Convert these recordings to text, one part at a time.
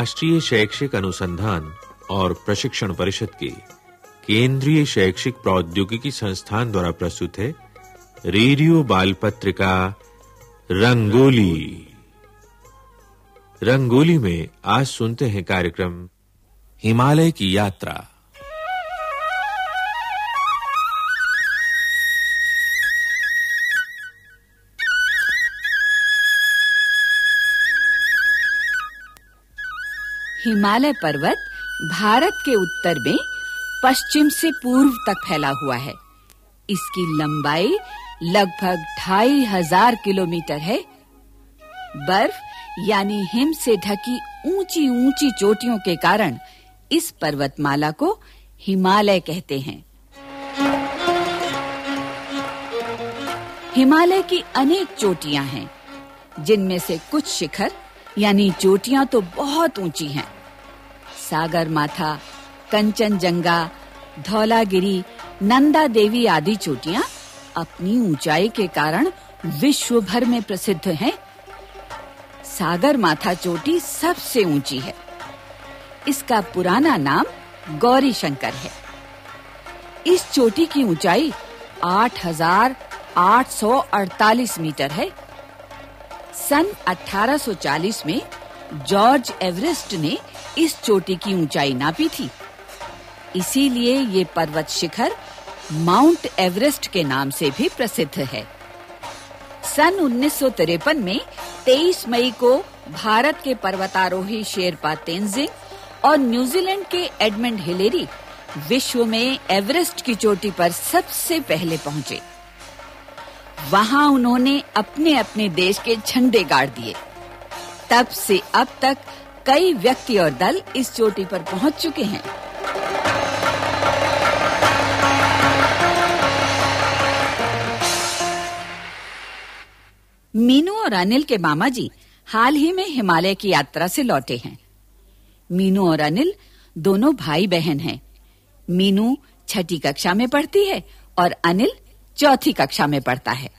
राष्ट्रीय शैक्षिक अनुसंधान और प्रशिक्षण परिषद के केंद्रीय शैक्षिक प्रौद्योगिकी संस्थान द्वारा प्रस्तुत है रेडियो बाल पत्रिका रंगोली। रंगोली में आज सुनते हैं कार्यक्रम हिमालय की यात्रा। हिमालय पर्वत भारत के उत्तर में पश्चिम से पूर्व तक फैला हुआ है। इसकी लंबाई लगभग ढाई हज़ार किलोमीटर है। बर्फ़, यानी हिम से ढकी ऊँची ऊँची चोटियों के कारण इस पर्वतमाला को हिमालय कहते हैं। हिमालय की अनेक चोटियाँ हैं, जिनमें से कुछ शिखर यानी चोटियाँ तो बहुत ऊँची हैं। सागर माथा कंचनजंगा धौलागिरी नंदा देवी आदि चोटियाँ अपनी ऊंचाई के कारण विश्व भर में प्रसिद्ध हैं। सागर माथा चोटी सबसे ऊँची है। इसका पुराना नाम गौरी शंकर है। इस चोटी की ऊंचाई 8,848 मीटर है। सन 1840 में जॉर्ज एवरेस्ट ने इस चोटी की ऊंचाई नापी थी। इसीलिए ये पर्वत शिखर माउंट एवरेस्ट के नाम से भी प्रसिद्ध है। सन 1953 में 23 मई को भारत के पर्वतारोही शेरपा तेंजिंग और न्यूजीलैंड के एडमंड हिलेरी विश्व में एवरेस्ट की चोटी पर सबसे पहले पहुँचे। वहाँ उन्होंने अपने अपने देश के झंडे गाड़ दिए। तब से अब तक कई व्यक्ति और दल इस चोटी पर पहुँच चुके हैं। मीनू और अनिल के मामा जी हाल ही में हिमालय की यात्रा से लौटे हैं। मीनू और अनिल दोनों भाई बहन हैं। मीनू छठी कक्षा में पढ़ती है और अनिल चौथी कक्षा में पढ़ता है।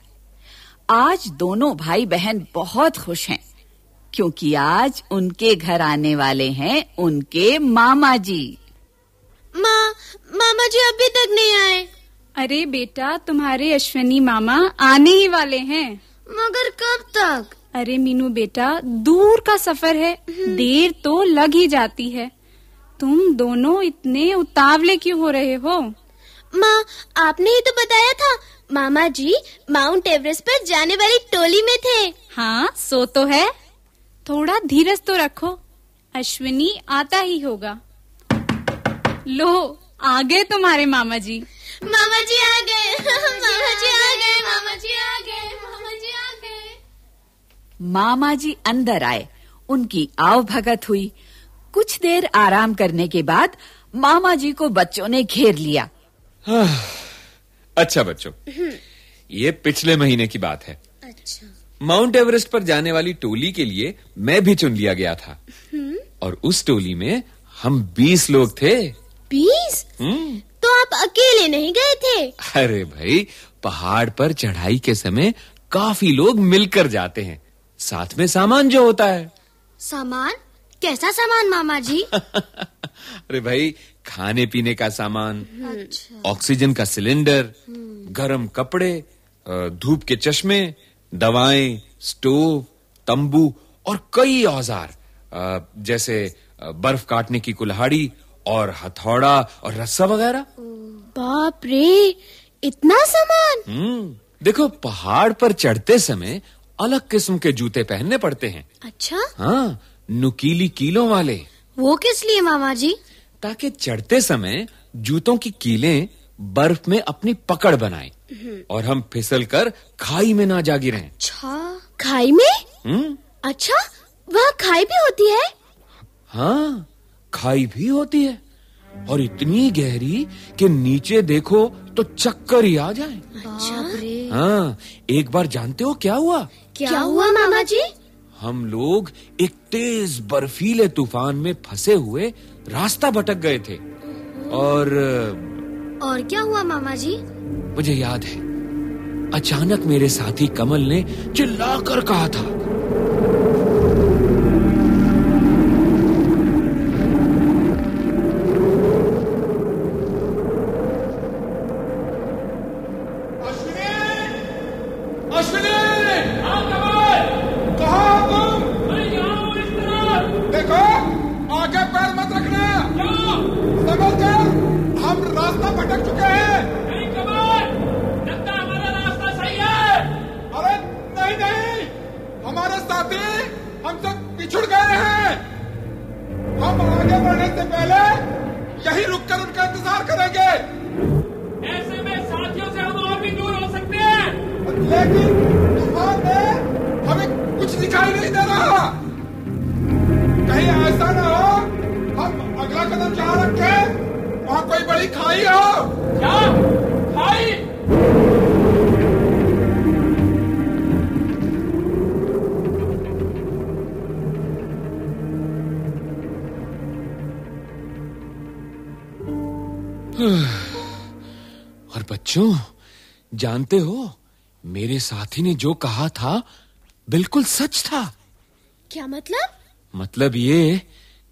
आज दोनों भाई बहन बहुत खुश हैं क्योंकि आज उनके घर आने वाले हैं उनके मामा जी माँ मामा जी अभी तक नहीं आए। अरे बेटा तुम्हारे अश्विनी मामा आने ही वाले हैं। मगर कब तक? अरे मीनू बेटा दूर का सफ़र है देर तो लग ही जाती है। तुम दोनों इतने उतावले क्यों हो रहे हो? माँ आपने ही तो बताया था मामा जी माउंट एवरेस्ट पर जाने वाली टोली में थे। हाँ सो तो है। थोड़ा धीरज तो रखो। अश्विनी आता ही होगा। लो आ गए तुम्हारे मामा जी। मामा जी आ गए। मामा जी आ गए मामा जी आ गए मामा जी आ गए। मामा जी अंदर आए। उनकी आव भगत हुई। कुछ देर आराम करने के बाद मामा जी को बच्चों ने घेर लिया। अच्छा बच्चों ये पिछले महीने की बात है। अच्छा। माउंट एवरेस्ट पर जाने वाली टोली के लिए मैं भी चुन लिया गया था। और उस टोली में हम बीस लोग थे। बीस? हम्म। तो आप अकेले नहीं गए थे? अरे भाई पहाड़ पर चढ़ाई के समय काफ़ी लोग मिलकर जाते हैं। साथ में सामान जो होता है। सामान? कैसा सामान मामा जी? अरे भाई खाने पीने का सामान अच्छा। ऑक्सीजन का सिलेंडर गर्म कपड़े धूप के चश्मे दवाएँ स्टोव तंबू और कई औज़ार जैसे बर्फ़ काटने की कुल्हाड़ी और हथौड़ा और रस्सा वगैरह। बाप रे इतना सामान? हम्म देखो पहाड़ पर चढ़ते समय अलग किस्म के जूते पहनने पड़ते हैं। अच्छा? हाँ नुकीली कीलों वाले। वो किस लिए मामा जी? ताकि चढ़ते समय जूतों की कीलें बर्फ़ में अपनी पकड़ बनाएँ और हम फिसल कर खाई में ना जा गिरें अच्छा। खाई में? हम्म। अच्छा वहाँ खाई भी होती है? हाँ खाई भी होती है। और इतनी गहरी कि नीचे देखो तो चक्कर ही आ जाए। अच्छा हाँ एक बार जानते हो क्या हुआ? क्या, क्या हुआ मामा जी? हम लोग एक तेज बर्फीले तूफ़ान में फंसे हुए रास्ता भटक गए थे। और और क्या हुआ मामा जी मुझे याद है। अचानक मेरे साथी कमल ने चिल्लाकर कहा था आगे पैर मत रखना समझ कर हम रास्ता भटक चुके हैं। नहीं कमाल। लगता हमारा रास्ता सही है। अरे नहीं नहीं। हमारे साथी हमसे पिछड़ गए हैं। हम आगे बढ़ने से पहले यही रुककर उनका इंतज़ार करेंगे। ऐसे में साथियों से हम और भी दूर हो सकते हैं। लेकिन तूफ़ान में हमें कुछ दिखाई नहीं दे रहा। कहीं ऐसा ना हो हम अगला कदम जहाँ रखे वहाँ कोई बड़ी खाई हो। और बच्चों जानते हो मेरे साथी ने जो कहा था बिल्कुल सच था। क्या मतलब? मतलब ये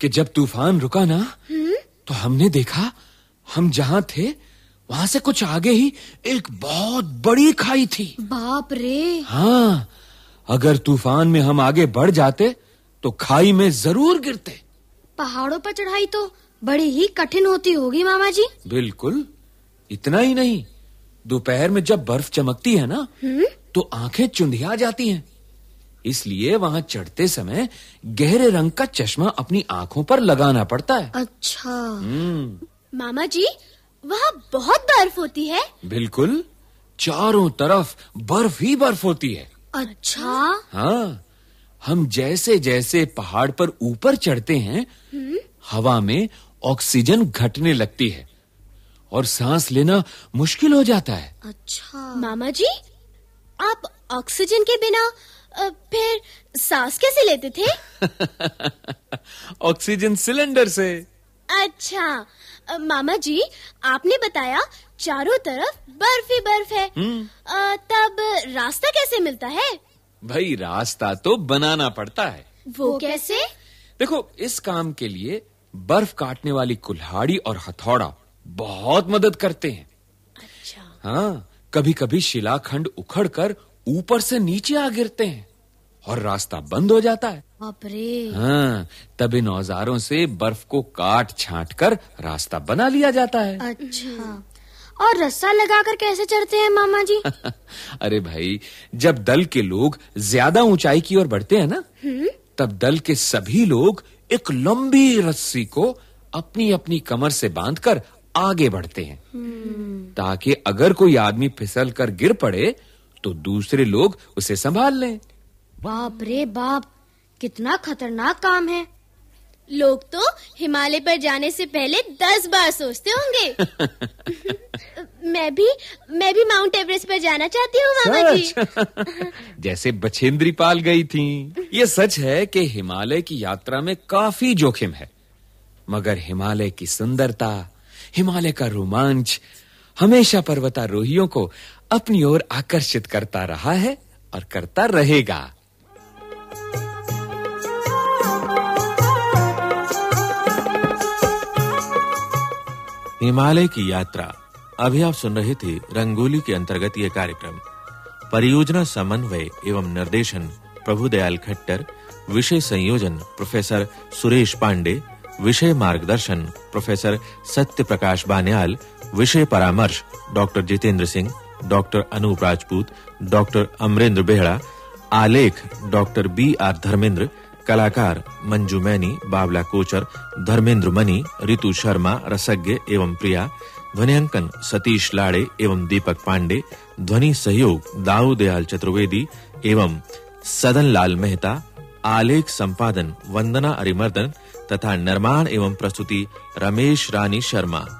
कि जब तूफ़ान रुका ना तो हमने देखा हम जहाँ थे वहाँ से कुछ आगे ही एक बहुत बड़ी खाई थी। बाप रे। हाँ अगर तूफ़ान में हम आगे बढ़ जाते तो खाई में ज़रूर गिरते। पहाड़ों पर चढ़ाई तो बड़ी ही कठिन होती होगी मामा जी बिल्कुल इतना ही नहीं। दोपहर में जब बर्फ़ चमकती है ना तो आँखें चुंधिया जाती हैं। इसलिए वहाँ चढ़ते समय गहरे रंग का चश्मा अपनी आँखों पर लगाना पड़ता है। अच्छा। हम्म। मामा जी वहाँ बहुत बर्फ़ होती है। बिल्कुल चारों तरफ़ बर्फ़ ही बर्फ़ होती है। अच्छा। हाँ हम जैसे जैसे पहाड़ पर ऊपर चढ़ते हैं हवा में ऑक्सीजन घटने लगती है और सांस लेना मुश्किल हो जाता है। अच्छा। मामा जी आप ऑक्सीजन के बिना फिर सांस कैसे लेते थे? ऑक्सीजन सिलेंडर से। अच्छा मामा जी आपने बताया चारों तरफ़ बर्फ़ ही बर्फ़ है। अ, तब रास्ता कैसे मिलता है? भाई रास्ता तो बनाना पड़ता है। वो कैसे? देखो इस काम के लिए बर्फ़ काटने वाली कुल्हाड़ी और हथौड़ा बहुत मदद करते हैं। अच्छा। हाँ कभी कभी शिलाखंड उखड़कर ऊपर से नीचे आ गिरते हैं। और रास्ता बंद हो जाता है। बाप रे। हाँ तब इन औजारों से बर्फ़ को काट छांट कर रास्ता बना लिया जाता है। अच्छा। और रस्सा लगाकर कैसे चढ़ते हैं मामा जी अरे भाई जब दल के लोग ज़्यादा ऊंचाई की ओर बढ़ते हैं ना तब दल के सभी लोग एक लंबी रस्सी को अपनी अपनी कमर से बांधकर आगे बढ़ते हैं। ताकि अगर कोई आदमी फिसल कर गिर पड़े तो दूसरे लोग उसे संभाल लें। बाप रे बाप कितना खतरनाक काम है। लोग तो हिमालय पर जाने से पहले दस बार सोचते होंगे। मैं भी मैं भी माउंट एवरेस्ट पर जाना चाहती हूँ मामा जी। जैसे बछेंद्री पाल गई थी। ये सच है कि हिमालय की यात्रा में काफ़ी जोखिम है। मगर हिमालय की सुंदरता हिमालय का रोमांच हमेशा पर्वतारोहियों को अपनी ओर आकर्षित करता रहा है और करता रहेगा। हिमालय की यात्रा। अभी आप सुन रहे थे रंगोली के अंतर्गत यह कार्यक्रम। परियोजना समन्वय एवं निर्देशन प्रभुदयाल खट्टर, विषय संयोजन प्रोफेसर सुरेश पांडे, विषय मार्गदर्शन प्रोफेसर सत्य प्रकाश बान्याल, विषय परामर्श doctor Jitendra Singh, doctor Anup Rajput, doctor Amarendra Behera आलेख, डॉक्टर बी आर धर्मेंद्र, कलाकार मंजू मैनी, बावला कोचर, धर्मेंद्र मनी ऋतु शर्मा, रसज्ञ एवं प्रिया, ध्वनियांकन सतीश लाड़े एवं दीपक पांडे, ध्वनि सहयोग दाऊ दयाल चतुर्वेदी एवं सदन लाल मेहता, आलेख संपादन वंदना अरिमर्दन तथा निर्माण एवं प्रस्तुति रमेश रानी शर्मा।